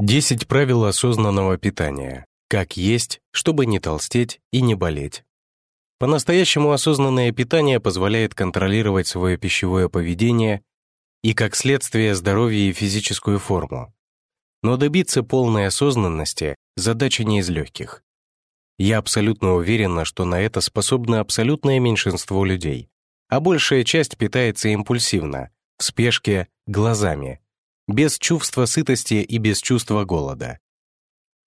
10 правил осознанного питания. Как есть, чтобы не толстеть и не болеть. По-настоящему осознанное питание позволяет контролировать свое пищевое поведение и, как следствие, здоровье и физическую форму. Но добиться полной осознанности — задача не из легких. Я абсолютно уверена, что на это способно абсолютное меньшинство людей, а большая часть питается импульсивно, в спешке, глазами, без чувства сытости и без чувства голода.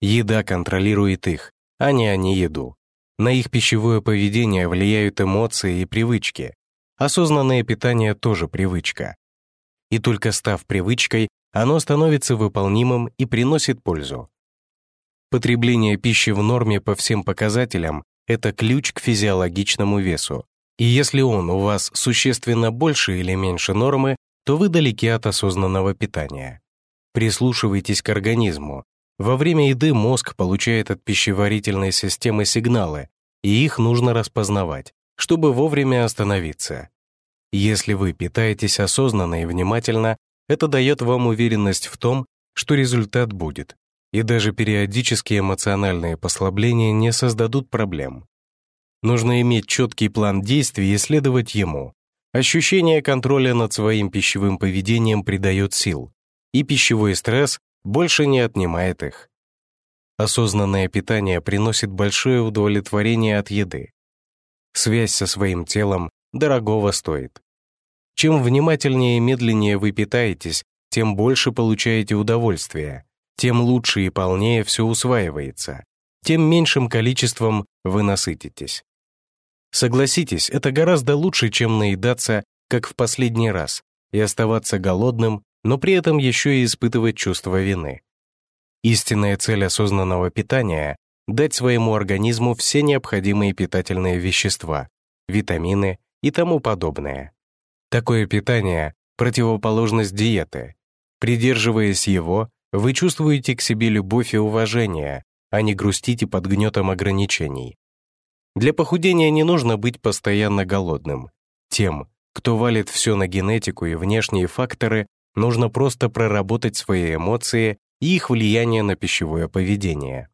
Еда контролирует их, а не они еду. На их пищевое поведение влияют эмоции и привычки. Осознанное питание тоже привычка. И только став привычкой, оно становится выполнимым и приносит пользу. Потребление пищи в норме по всем показателям — это ключ к физиологичному весу. И если он у вас существенно больше или меньше нормы, то вы далеки от осознанного питания. Прислушивайтесь к организму. Во время еды мозг получает от пищеварительной системы сигналы, и их нужно распознавать, чтобы вовремя остановиться. Если вы питаетесь осознанно и внимательно, это дает вам уверенность в том, что результат будет, и даже периодические эмоциональные послабления не создадут проблем. Нужно иметь четкий план действий и следовать ему, Ощущение контроля над своим пищевым поведением придает сил, и пищевой стресс больше не отнимает их. Осознанное питание приносит большое удовлетворение от еды. Связь со своим телом дорогого стоит. Чем внимательнее и медленнее вы питаетесь, тем больше получаете удовольствия, тем лучше и полнее все усваивается, тем меньшим количеством вы насытитесь. Согласитесь, это гораздо лучше, чем наедаться, как в последний раз, и оставаться голодным, но при этом еще и испытывать чувство вины. Истинная цель осознанного питания — дать своему организму все необходимые питательные вещества, витамины и тому подобное. Такое питание — противоположность диеты. Придерживаясь его, вы чувствуете к себе любовь и уважение, а не грустите под гнетом ограничений. Для похудения не нужно быть постоянно голодным. Тем, кто валит все на генетику и внешние факторы, нужно просто проработать свои эмоции и их влияние на пищевое поведение.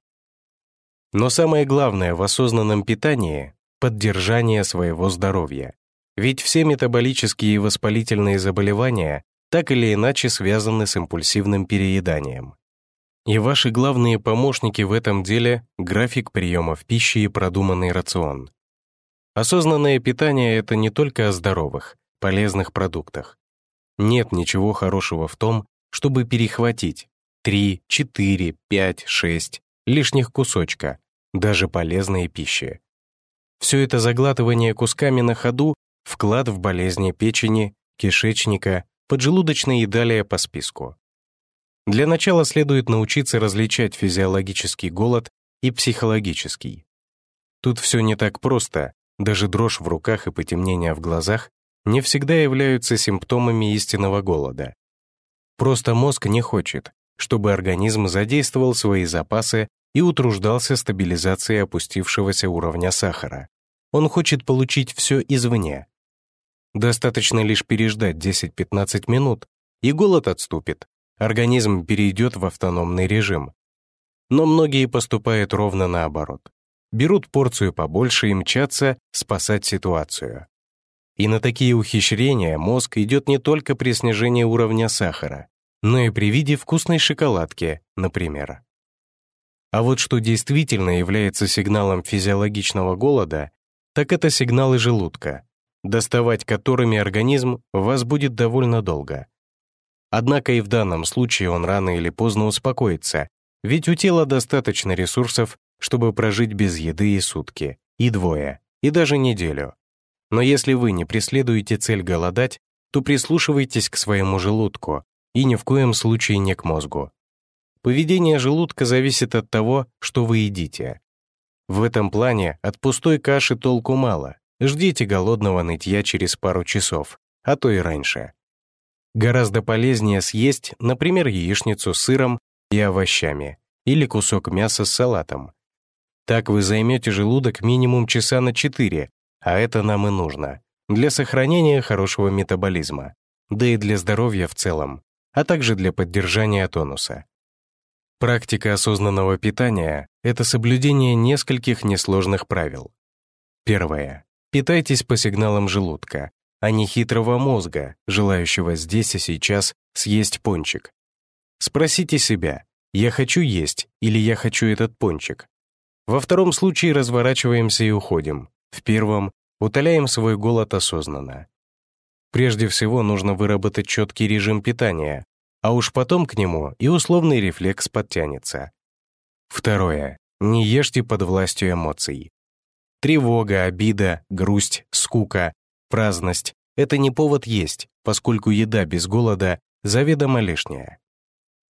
Но самое главное в осознанном питании — поддержание своего здоровья. Ведь все метаболические и воспалительные заболевания так или иначе связаны с импульсивным перееданием. И ваши главные помощники в этом деле — график приемов пищи и продуманный рацион. Осознанное питание — это не только о здоровых, полезных продуктах. Нет ничего хорошего в том, чтобы перехватить 3, 4, 5, 6 лишних кусочка, даже полезной пищи. Все это заглатывание кусками на ходу — вклад в болезни печени, кишечника, поджелудочной и далее по списку. Для начала следует научиться различать физиологический голод и психологический. Тут все не так просто, даже дрожь в руках и потемнение в глазах не всегда являются симптомами истинного голода. Просто мозг не хочет, чтобы организм задействовал свои запасы и утруждался стабилизацией опустившегося уровня сахара. Он хочет получить все извне. Достаточно лишь переждать 10-15 минут, и голод отступит организм перейдет в автономный режим. Но многие поступают ровно наоборот. Берут порцию побольше и мчатся спасать ситуацию. И на такие ухищрения мозг идет не только при снижении уровня сахара, но и при виде вкусной шоколадки, например. А вот что действительно является сигналом физиологичного голода, так это сигналы желудка, доставать которыми организм вас будет довольно долго. Однако и в данном случае он рано или поздно успокоится, ведь у тела достаточно ресурсов, чтобы прожить без еды и сутки, и двое, и даже неделю. Но если вы не преследуете цель голодать, то прислушивайтесь к своему желудку и ни в коем случае не к мозгу. Поведение желудка зависит от того, что вы едите. В этом плане от пустой каши толку мало. Ждите голодного нытья через пару часов, а то и раньше. Гораздо полезнее съесть, например, яичницу с сыром и овощами или кусок мяса с салатом. Так вы займете желудок минимум часа на 4, а это нам и нужно, для сохранения хорошего метаболизма, да и для здоровья в целом, а также для поддержания тонуса. Практика осознанного питания — это соблюдение нескольких несложных правил. Первое. Питайтесь по сигналам желудка, а не хитрого мозга, желающего здесь и сейчас съесть пончик. Спросите себя, я хочу есть или я хочу этот пончик? Во втором случае разворачиваемся и уходим. В первом утоляем свой голод осознанно. Прежде всего нужно выработать четкий режим питания, а уж потом к нему и условный рефлекс подтянется. Второе. Не ешьте под властью эмоций. Тревога, обида, грусть, скука, праздность — это не повод есть, поскольку еда без голода заведомо лишняя.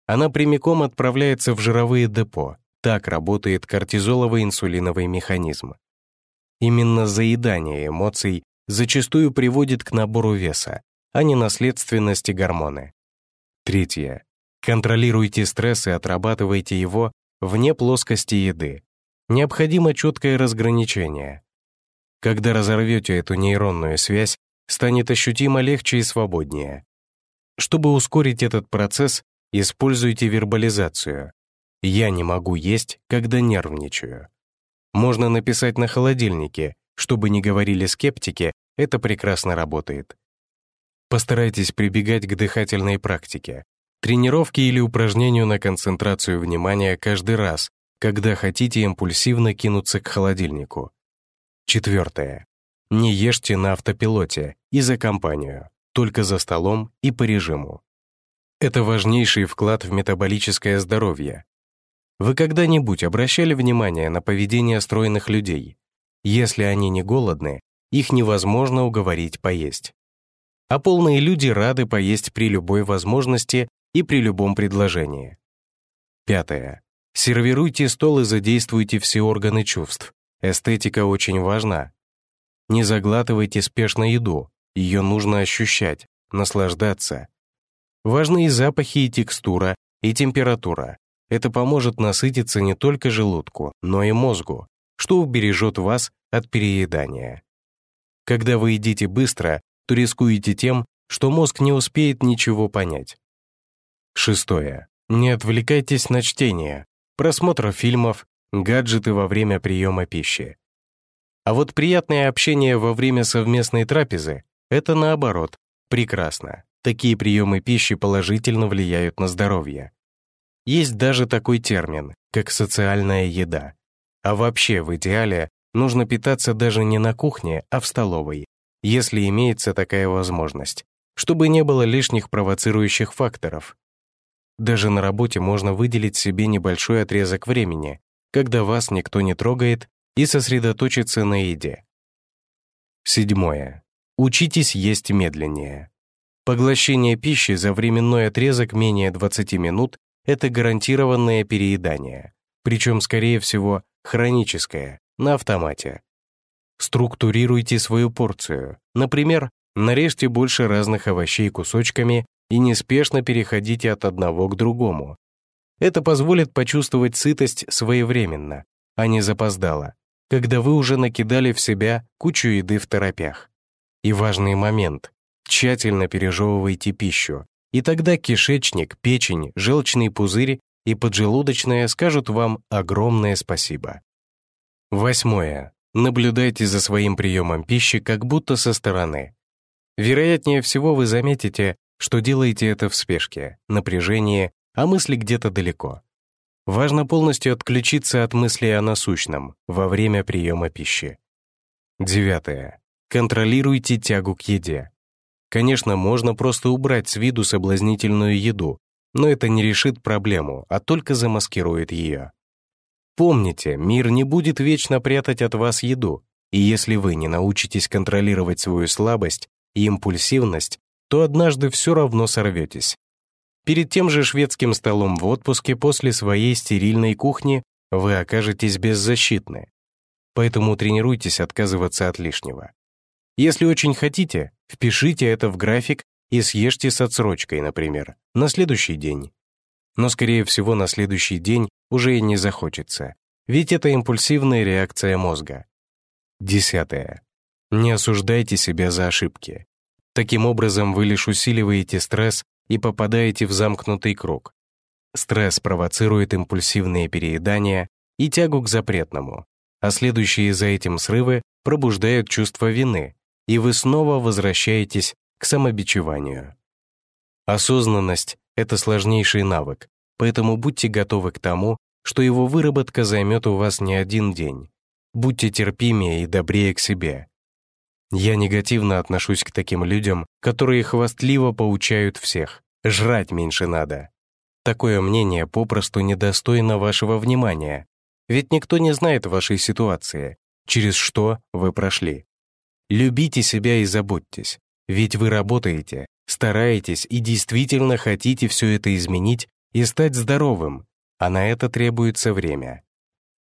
Она прямиком отправляется в жировые депо. Так работает кортизоловый инсулиновый механизм. Именно заедание эмоций зачастую приводит к набору веса, а не наследственности гормоны. Третье. Контролируйте стресс и отрабатывайте его вне плоскости еды. Необходимо четкое разграничение. Когда разорвете эту нейронную связь, станет ощутимо легче и свободнее. Чтобы ускорить этот процесс, используйте вербализацию. «Я не могу есть, когда нервничаю». Можно написать на холодильнике, чтобы не говорили скептики, это прекрасно работает. Постарайтесь прибегать к дыхательной практике, тренировке или упражнению на концентрацию внимания каждый раз, когда хотите импульсивно кинуться к холодильнику. Четвертое. Не ешьте на автопилоте и за компанию, только за столом и по режиму. Это важнейший вклад в метаболическое здоровье. Вы когда-нибудь обращали внимание на поведение стройных людей? Если они не голодны, их невозможно уговорить поесть. А полные люди рады поесть при любой возможности и при любом предложении. Пятое. Сервируйте стол и задействуйте все органы чувств. Эстетика очень важна. Не заглатывайте спешно еду, ее нужно ощущать, наслаждаться. Важны и запахи, и текстура, и температура. Это поможет насытиться не только желудку, но и мозгу, что убережет вас от переедания. Когда вы едите быстро, то рискуете тем, что мозг не успеет ничего понять. Шестое. Не отвлекайтесь на чтение, просмотр фильмов, гаджеты во время приема пищи. А вот приятное общение во время совместной трапезы — это наоборот, прекрасно. Такие приемы пищи положительно влияют на здоровье. Есть даже такой термин, как социальная еда. А вообще, в идеале, нужно питаться даже не на кухне, а в столовой, если имеется такая возможность, чтобы не было лишних провоцирующих факторов, даже на работе можно выделить себе небольшой отрезок времени, когда вас никто не трогает, и сосредоточиться на еде. Седьмое. Учитесь есть медленнее. Поглощение пищи за временной отрезок менее 20 минут — это гарантированное переедание, причем, скорее всего, хроническое, на автомате. Структурируйте свою порцию. Например, нарежьте больше разных овощей кусочками и неспешно переходите от одного к другому. Это позволит почувствовать сытость своевременно, а не запоздало, когда вы уже накидали в себя кучу еды в торопях. И важный момент — тщательно пережевывайте пищу, и тогда кишечник, печень, желчный пузырь и поджелудочная скажут вам огромное спасибо. Восьмое. Наблюдайте за своим приемом пищи как будто со стороны. Вероятнее всего вы заметите, что делаете это в спешке, напряжении, а мысли где-то далеко. Важно полностью отключиться от мыслей о насущном во время приема пищи. Девятое. Контролируйте тягу к еде. Конечно, можно просто убрать с виду соблазнительную еду, но это не решит проблему, а только замаскирует ее. Помните, мир не будет вечно прятать от вас еду, и если вы не научитесь контролировать свою слабость и импульсивность, то однажды все равно сорветесь. Перед тем же шведским столом в отпуске после своей стерильной кухни вы окажетесь беззащитны. Поэтому тренируйтесь отказываться от лишнего. Если очень хотите, впишите это в график и съешьте с отсрочкой, например, на следующий день. Но, скорее всего, на следующий день уже и не захочется, ведь это импульсивная реакция мозга. Десятое. Не осуждайте себя за ошибки. Таким образом, вы лишь усиливаете стресс и попадаете в замкнутый круг. Стресс провоцирует импульсивные переедания и тягу к запретному, а следующие за этим срывы пробуждают чувство вины, и вы снова возвращаетесь к самобичеванию. Осознанность — это сложнейший навык, поэтому будьте готовы к тому, что его выработка займет у вас не один день. Будьте терпимее и добрее к себе. Я негативно отношусь к таким людям, которые хвастливо поучают всех. Жрать меньше надо. Такое мнение попросту недостойно вашего внимания, ведь никто не знает вашей ситуации, через что вы прошли. Любите себя и заботьтесь, ведь вы работаете, стараетесь и действительно хотите все это изменить и стать здоровым, а на это требуется время.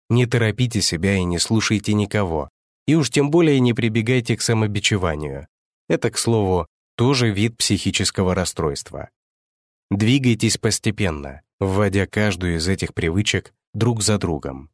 Не торопите себя и не слушайте никого, и уж тем более не прибегайте к самобичеванию. Это, к слову, тоже вид психического расстройства. Двигайтесь постепенно, вводя каждую из этих привычек друг за другом.